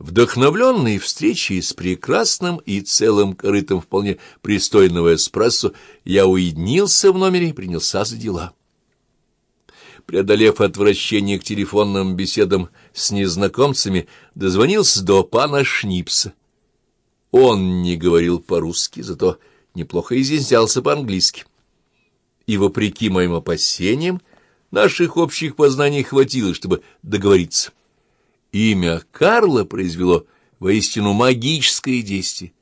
Вдохновленный встречей с прекрасным и целым корытом вполне пристойного эспрессо, я уединился в номере и принялся за дела. Преодолев отвращение к телефонным беседам с незнакомцами, дозвонился до пана Шнипса. Он не говорил по-русски, зато неплохо изъяснялся по-английски. И, вопреки моим опасениям, наших общих познаний хватило, чтобы договориться. Имя Карла произвело воистину магическое действие.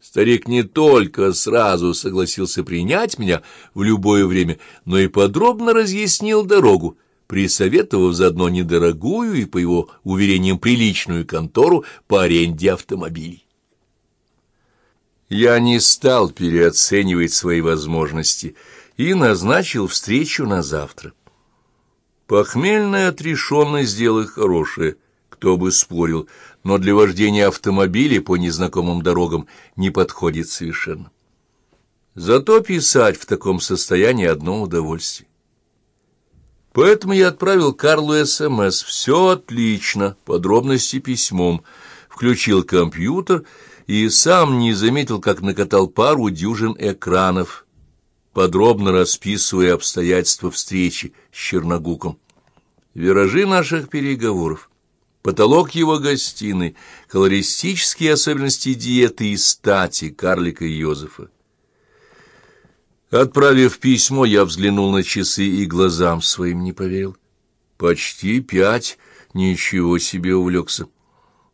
Старик не только сразу согласился принять меня в любое время, но и подробно разъяснил дорогу, присоветовав заодно недорогую и, по его уверениям, приличную контору по аренде автомобилей. Я не стал переоценивать свои возможности и назначил встречу на завтра. Похмельная отрешенность сделала хорошее, кто бы спорил, но для вождения автомобиля по незнакомым дорогам не подходит совершенно. Зато писать в таком состоянии одно удовольствие. Поэтому я отправил Карлу СМС. Все отлично, подробности письмом. Включил компьютер и сам не заметил, как накатал пару дюжин экранов, подробно расписывая обстоятельства встречи с Черногуком. Виражи наших переговоров, потолок его гостиной, колористические особенности диеты и стати карлика Йозефа. Отправив письмо, я взглянул на часы и глазам своим не поверил. Почти пять, ничего себе увлекся.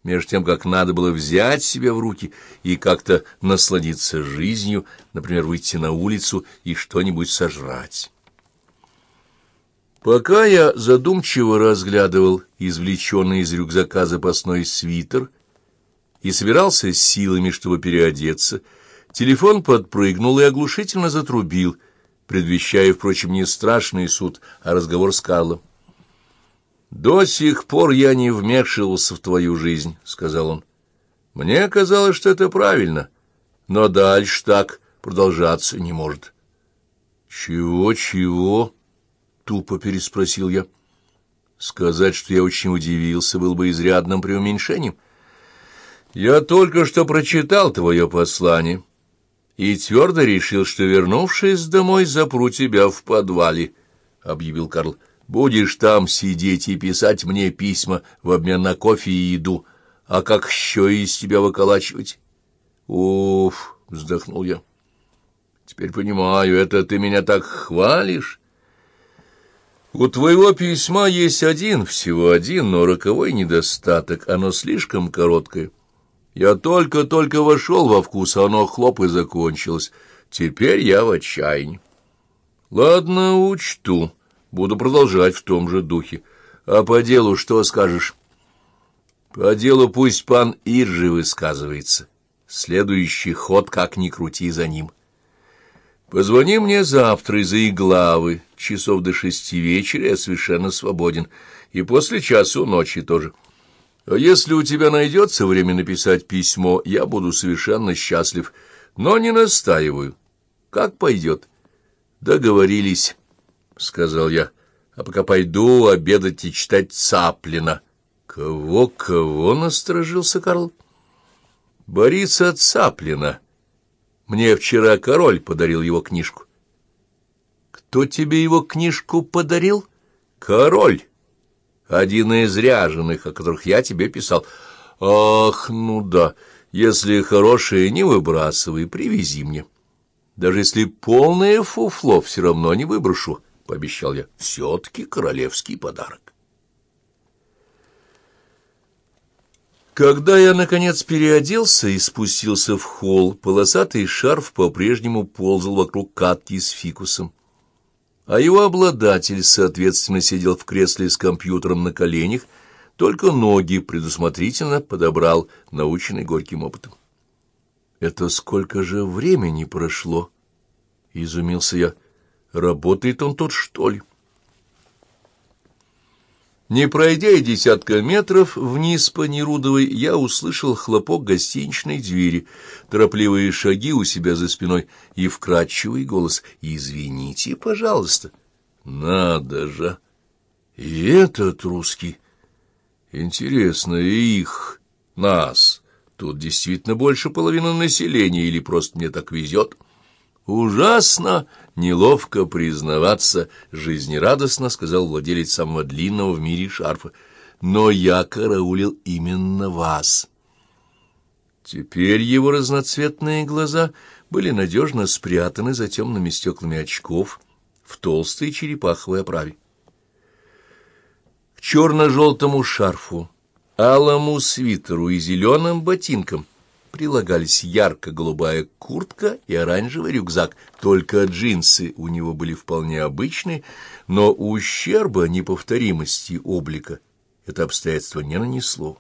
Между тем, как надо было взять себя в руки и как-то насладиться жизнью, например, выйти на улицу и что-нибудь сожрать. Пока я задумчиво разглядывал извлеченный из рюкзака запасной свитер и собирался с силами, чтобы переодеться, телефон подпрыгнул и оглушительно затрубил, предвещая, впрочем, не страшный суд, а разговор с Карлом. «До сих пор я не вмешивался в твою жизнь», — сказал он. «Мне казалось, что это правильно, но дальше так продолжаться не может». «Чего-чего?» — тупо переспросил я. Сказать, что я очень удивился, был бы изрядным преуменьшением. «Я только что прочитал твое послание» и твердо решил, что, вернувшись домой, запру тебя в подвале, — объявил Карл. Будешь там сидеть и писать мне письма в обмен на кофе и еду, а как еще из тебя выколачивать? Уф, вздохнул я. Теперь понимаю, это ты меня так хвалишь? У твоего письма есть один, всего один, но роковой недостаток, оно слишком короткое. Я только-только вошел во вкус, а оно хлоп и закончилось. Теперь я в отчаянии. Ладно, учту. Буду продолжать в том же духе. А по делу что скажешь? По делу пусть пан Иржи высказывается. Следующий ход, как ни крути за ним. Позвони мне завтра из-за иглавы. Часов до шести вечера я совершенно свободен. И после часу ночи тоже. А если у тебя найдется время написать письмо, я буду совершенно счастлив. Но не настаиваю. Как пойдет? Договорились. — сказал я, — а пока пойду обедать и читать Цаплина. — Кого, кого? — насторожился Карл. — Бориса Цаплина. Мне вчера король подарил его книжку. — Кто тебе его книжку подарил? — Король. Один из ряженых, о которых я тебе писал. — Ах, ну да, если хорошее, не выбрасывай, привези мне. Даже если полное фуфло, все равно не выброшу. —— пообещал я. — Все-таки королевский подарок. Когда я, наконец, переоделся и спустился в холл, полосатый шарф по-прежнему ползал вокруг катки с фикусом, а его обладатель, соответственно, сидел в кресле с компьютером на коленях, только ноги предусмотрительно подобрал, наученный горьким опытом. «Это сколько же времени прошло?» — изумился я. Работает он тут, что ли? Не пройдя и десятка метров вниз по Нерудовой, я услышал хлопок гостиничной двери, торопливые шаги у себя за спиной и вкрадчивый голос «Извините, пожалуйста». «Надо же! И этот русский! Интересно, и их Нас. Тут действительно больше половины населения, или просто мне так везет. Ужасно неловко признаваться, жизнерадостно сказал владелец самого длинного в мире шарфа. Но я караулил именно вас. Теперь его разноцветные глаза были надежно спрятаны за темными стеклами очков в толстой черепаховой оправе. К черно-желтому шарфу, алому свитеру и зеленым ботинкам прилагались ярко-голубая куртка и оранжевый рюкзак, только джинсы у него были вполне обычные, но ущерба неповторимости облика это обстоятельство не нанесло.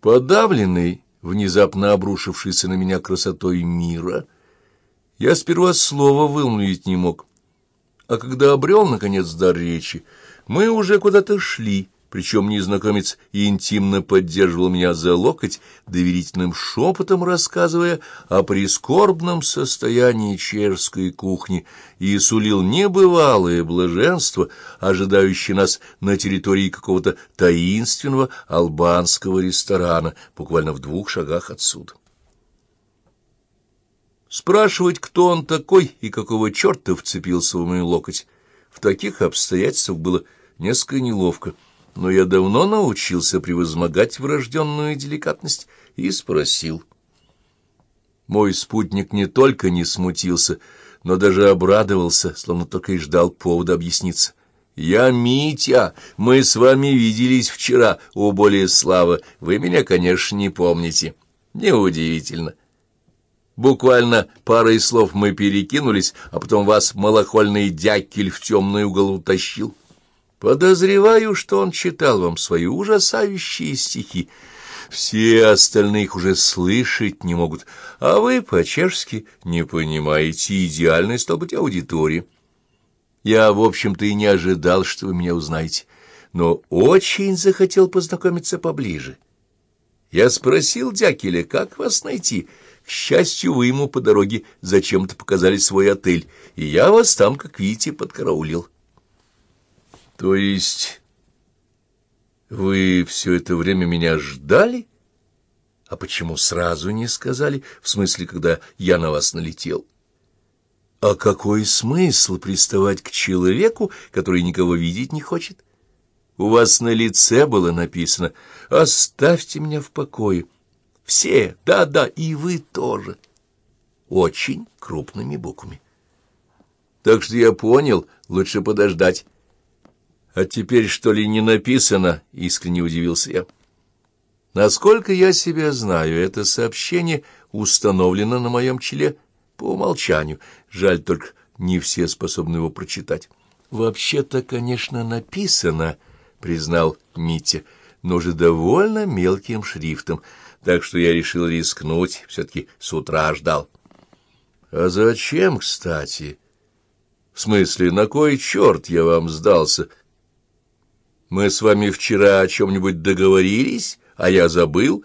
Подавленный, внезапно обрушившийся на меня красотой мира, я сперва слова вымолвить не мог, а когда обрел, наконец, дар речи, мы уже куда-то шли, причем незнакомец интимно поддерживал меня за локоть, доверительным шепотом рассказывая о прискорбном состоянии чешской кухни и сулил небывалое блаженство, ожидающее нас на территории какого-то таинственного албанского ресторана, буквально в двух шагах отсюда. Спрашивать, кто он такой и какого черта вцепился в мой локоть, в таких обстоятельствах было несколько неловко — но я давно научился превозмогать врожденную деликатность и спросил. Мой спутник не только не смутился, но даже обрадовался, словно только и ждал повода объясниться. «Я Митя, мы с вами виделись вчера, у Болеслава. Вы меня, конечно, не помните. Неудивительно. Буквально парой слов мы перекинулись, а потом вас малохольный дякель в темный угол утащил». Подозреваю, что он читал вам свои ужасающие стихи. Все остальные их уже слышать не могут, а вы по-чешски не понимаете идеальной, стал быть, аудитории. Я, в общем-то, и не ожидал, что вы меня узнаете, но очень захотел познакомиться поближе. Я спросил Дякеля, как вас найти. К счастью, вы ему по дороге зачем-то показали свой отель, и я вас там, как видите, подкараулил. То есть вы все это время меня ждали? А почему сразу не сказали, в смысле, когда я на вас налетел? А какой смысл приставать к человеку, который никого видеть не хочет? У вас на лице было написано «Оставьте меня в покое». Все, да-да, и вы тоже. Очень крупными буквами. Так что я понял, лучше подождать. «А теперь, что ли, не написано?» — искренне удивился я. «Насколько я себя знаю, это сообщение установлено на моем челе по умолчанию. Жаль только, не все способны его прочитать». «Вообще-то, конечно, написано», — признал Митя, «но же довольно мелким шрифтом, так что я решил рискнуть, все-таки с утра ждал». «А зачем, кстати?» «В смысле, на кой черт я вам сдался?» Мы с вами вчера о чем-нибудь договорились, а я забыл.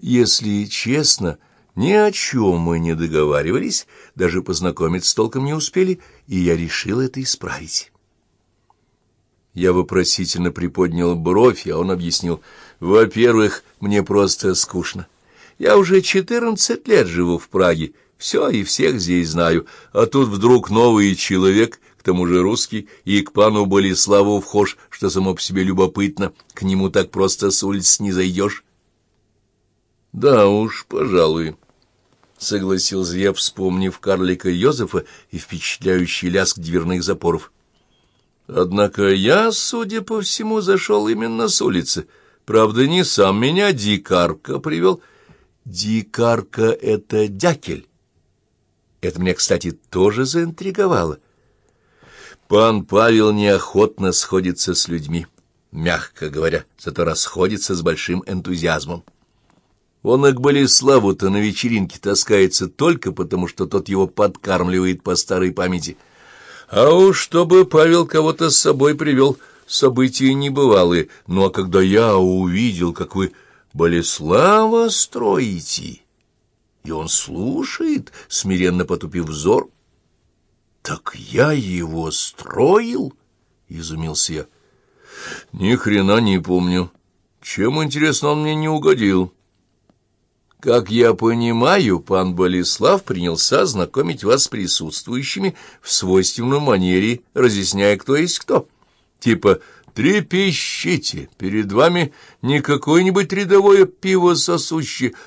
Если честно, ни о чем мы не договаривались, даже познакомиться толком не успели, и я решил это исправить. Я вопросительно приподнял бровь, а он объяснил. Во-первых, мне просто скучно. Я уже четырнадцать лет живу в Праге, все и всех здесь знаю, а тут вдруг новый человек, тому же русский, и к пану Болеславу вхож, что само по себе любопытно, к нему так просто с улиц не зайдешь. — Да уж, пожалуй, — согласился я, вспомнив карлика Йозефа и впечатляющий лязг дверных запоров. Однако я, судя по всему, зашел именно с улицы. Правда, не сам меня Дикарка привел. Дикарка — это дякель. Это меня, кстати, тоже заинтриговало. Пан Павел неохотно сходится с людьми, мягко говоря, зато расходится с большим энтузиазмом. Он и к Болеславу-то на вечеринке таскается только потому, что тот его подкармливает по старой памяти. А уж чтобы Павел кого-то с собой привел, события небывалые. Ну а когда я увидел, как вы Болеслава строите, и он слушает, смиренно потупив взор, «Так я его строил?» — изумился я. «Ни хрена не помню. Чем, интересно, он мне не угодил? Как я понимаю, пан Болеслав принялся знакомить вас с присутствующими в свойственной манере, разъясняя, кто есть кто. Типа Трепещите! Перед вами не какое-нибудь рядовое пиво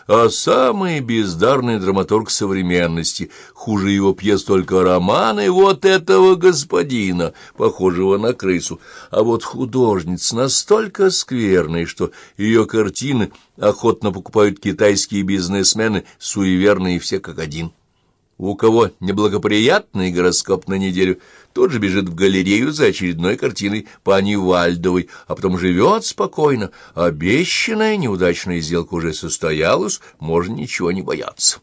а самый бездарный драматург современности. Хуже его пьес только романы вот этого господина, похожего на крысу. А вот художница настолько скверная, что ее картины охотно покупают китайские бизнесмены, суеверные все как один. У кого неблагоприятный гороскоп на неделю, тот же бежит в галерею за очередной картиной пани Вальдовой, а потом живет спокойно. Обещанная неудачная сделка уже состоялась, можно ничего не бояться.